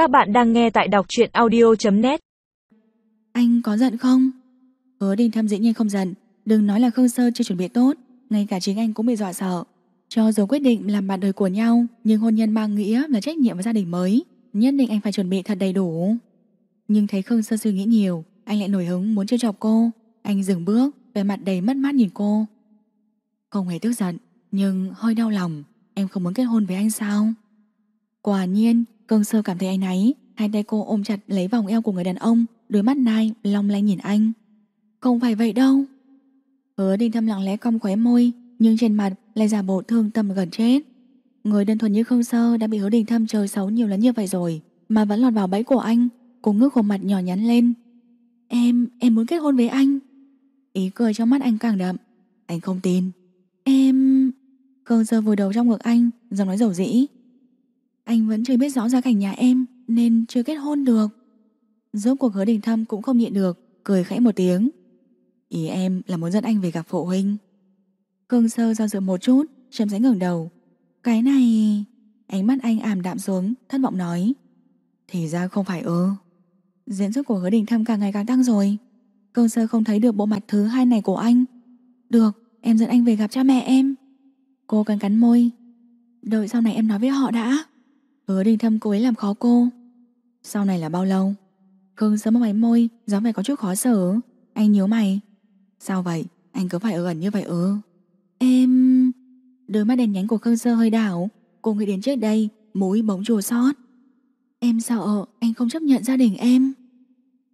Các bạn đang nghe tại đọc truyện audio.net Anh có giận không? Hứa đình thâm dĩ nhiên không giận. Đừng nói là Khương Sơ chưa chuẩn bị tốt. Ngay cả chính anh cũng bị dọa sợ. Cho dù quyết định làm bạn đời của nhau, Nhưng hôn nhân mang nghĩa là trách nhiệm với gia đình mới. Nhất định anh phải chuẩn bị thật đầy đủ. Nhưng thấy Khương Sơ suy nghĩ nhiều, Anh lại nổi hứng muốn trêu chọc cô. Anh dừng bước Về mặt đầy mất mát nhìn cô. Không hề tức giận, Nhưng hơi đau lòng. Em không muốn kết hôn với anh sao? Quả nhiên Cương sơ cảm thấy anh ấy Hai tay cô ôm chặt lấy vòng eo của người đàn ông Đôi mắt nai long lanh nhìn anh. Không phải vậy đâu. Hứa đình thâm lặng lẽ cong khóe môi Nhưng trên mặt lại giả bộ thương tâm gần chết. Người đơn thuần như Khương Sơ Đã bị hứa đình thâm chơi xấu nhiều lần như vậy rồi Mà vẫn lọt vào bẫy của anh Cô ngước khuôn mặt nhỏ nhắn lên. Em, em muốn kết hôn với anh. Ý cười trong mắt anh càng đậm. Anh không tin. Em... Khương Sơ vùi đầu trong ngực anh Giọng nói dầu dĩ anh vẫn chưa biết rõ gia cảnh nhà em, Nên chưa kết hôn được. Rốt cuộc hứa đình thâm cũng không nhịn được, Cười khẽ một tiếng. Ý em là muốn dẫn anh về gặp phụ huynh. Cương sơ do dự một chút Chấm rãi ngẩng đầu. Cái này... Ánh mắt anh ảm đạm xuống, Thất vọng nói. Thì ra không phải ư. Diễn xuất của hứa đình thâm càng ngày càng tăng rồi. Cương sơ không thấy được bộ mặt thứ hai này của anh. Được, Em dẫn anh về gặp cha mẹ em. Cô cắn cắn môi. Đợi sau này em nói với họ đã. Hứa đình thâm cố ý làm khó cô. Sau này là bao lâu? Khương sớm mấp máy môi Gió vẻ có chút khó xử. Anh nhớ mày. Sao vậy? Anh cứ phải ở gần như vậy ư? Em Đôi mắt đèn nhánh của Khương Sơ hơi đảo. Cô nghĩ đến trước đây, Mũi bóng chùa sót Em sợ anh không chấp nhận gia đình em.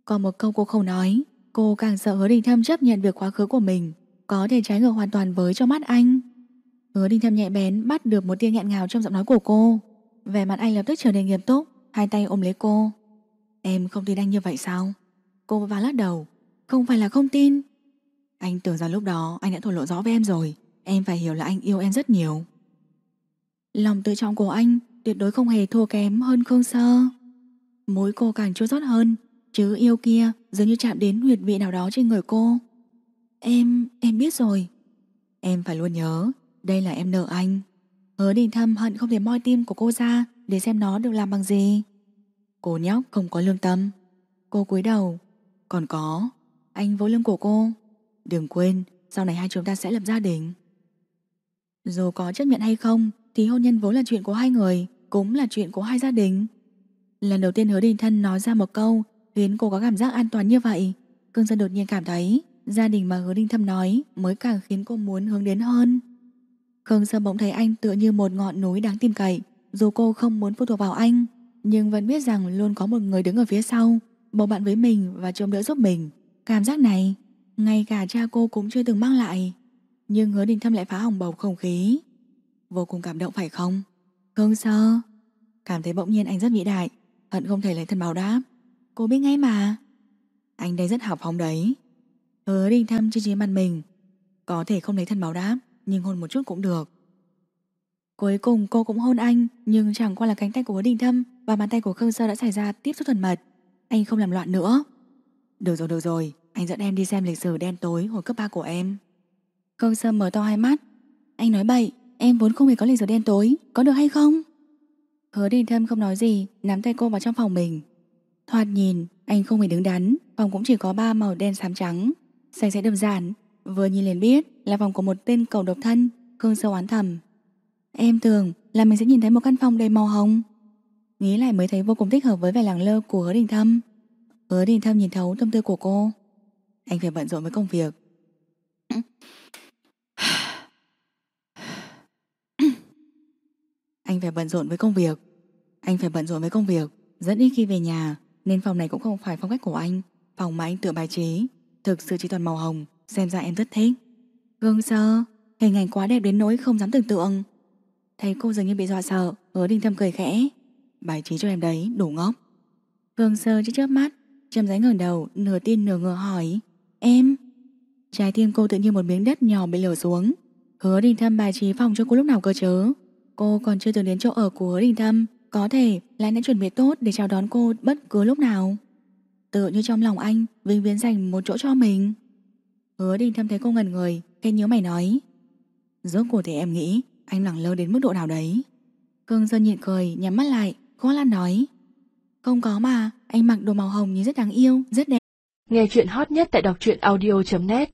Còn một câu cô không nói, Cô càng sợ hứa đình thâm chấp nhận việc quá khứ của mình, Có thể trái ngược hoàn toàn với cho mắt anh. Hứa đình thâm nhẹ bén Bắt được một tia nghẹn ngào trong giọng nói của cô về mặt anh lập tức trở nên nghiêm túc. Hai tay ôm lấy cô. Em không tin anh như vậy sao? Cô và lắc đầu. Không phải là không tin. Anh tưởng rằng lúc đó anh đã thổ lộ rõ với em rồi. Em phải hiểu là anh yêu em rất nhiều. Lòng tự trọng của anh Tuyệt đối không hề thua kém hơn Khương Sơ. Mối cô càng chua rót hơn. Chứ yêu kia dường như chạm đến huyệt vị nào đó trên người cô. Em, em biết rồi. Em phải luôn nhớ Đây là em nợ anh. Hứa đình thâm hận không thể moi tim của cô ra Để xem nó được làm bằng gì. Cô nhóc không có lương tâm. Cô cúi đầu. Còn có, Anh vỗ lưng của cô. Đừng quên, Sau này hai chúng ta sẽ lập gia đình. Dù có chấp nhận hay không, Thì hôn nhân vốn là chuyện của hai người, Cũng là chuyện của hai gia đình. Lần đầu tiên hứa đình thân nói ra một câu Khiến cô có cảm giác an toàn như vậy. Cương dân đột nhiên cảm thấy Gia đình mà hứa đình thâm nói Mới càng khiến cô muốn hướng đến hơn. Khương Sâm bỗng thấy anh tựa như một ngọn núi đáng tin cậy. Dù cô không muốn phụ thuộc vào anh, Nhưng vẫn biết rằng luôn có một người đứng ở phía sau Bầu bạn với mình và trông đỡ giúp mình. Cảm giác này, Ngay cả cha cô cũng chưa từng mang lại. Nhưng hứa đình thâm lại phá hỏng bầu không khí. Vô cùng cảm động phải không? Khương Sơ, Cảm thấy bỗng nhiên anh rất vĩ đại, Hận không thể lấy thân báo đáp. Cô biết ngay mà. Anh đây rất hào phóng đấy. Hứa đình thâm chỉ chỉ mặt mình, Có thể không lấy thân báo đáp nhưng hôn một chút cũng được. Cuối cùng cô cũng hôn anh, nhưng chẳng qua là cánh tay của hứa đình thâm và bàn tay của Khương Sơ đã xảy ra tiếp xúc thuần mật. Anh không làm loạn nữa. Được rồi, được rồi, anh dẫn em đi xem lịch sử đen tối hồi cấp 3 của em. Khương Sơ mở to hai mắt. Anh nói bậy, em vốn không hề có lịch sử đen tối, có được hay không? Hứa đình thâm không nói gì, nắm tay cô vào trong phòng mình. Thoạt nhìn, anh không hề đứng đắn, phòng cũng chỉ có ba màu đen xám trắng, sạch sẽ đơn giản, Vừa nhìn liền biết là phòng của một tên cầu độc thân Khương sâu oán thầm. Em tưởng là mình sẽ nhìn thấy một căn phòng đầy màu hồng. Nghĩ lại mới thấy vô cùng thích hợp với vẻ làng lơ của hứa đình thâm. Hứa đình thâm nhìn thấu tâm tư của cô. Anh phải bận rộn với công việc. Anh phải bận rộn với công việc. Anh phải bận rộn với công việc. Rất ít khi về nhà, Nên phòng này cũng không phải phong cách của anh. Phòng mà anh tự bài trí, Thực sự chỉ toàn màu hồng. Xem ra em rất thích. Gương sơ, Hình ảnh quá đẹp đến nỗi không dám tưởng tượng. Thấy cô dường như bị dọa sợ, Hứa đình thâm cười khẽ. Bài trí cho em đấy, đủ ngốc. Gương sơ chớp chớp mắt Châm giấy ngẩng đầu, nửa tin nửa ngờ hỏi, Em? Trái tim cô tự như một miếng đất nhỏ bị lở xuống. Hứa đình thâm bài trí phòng cho cô lúc nào cơ chứ. Cô còn chưa từng đến chỗ ở của hứa đình thâm. Có thể là đã chuẩn bị tốt Để chào đón cô bất cứ lúc nào. Tựa như trong lòng anh Vinh viễn dành một chỗ cho mình. Hứa đình thâm thấy cô ngần người Cái nhớ mày nói Rốt cuộc thì em nghĩ anh lẳng lơ đến mức độ nào đấy Cương Sơn nhịn cười nhắm mắt lại Khó lan nói Không có mà, anh mặc đồ màu hồng nhìn rất đáng yêu, rất đẹp. Nghe chuyện hot nhất tại đọc truyện audio.net